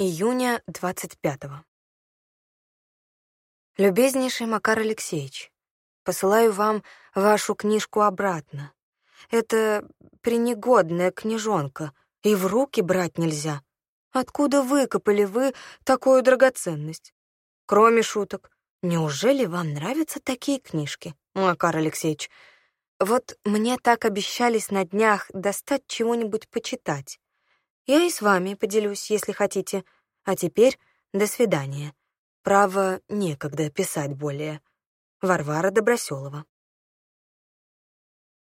Июня 25-го. Любезнейший Макар Алексеевич, посылаю вам вашу книжку обратно. Это пренегодная книжонка, и в руки брать нельзя. Откуда выкопали вы такую драгоценность? Кроме шуток, неужели вам нравятся такие книжки, Макар Алексеевич? Вот мне так обещались на днях достать чего-нибудь почитать. Я и с вами поделюсь, если хотите. А теперь до свидания. Право, некогда писать более. Варвара Доброселова.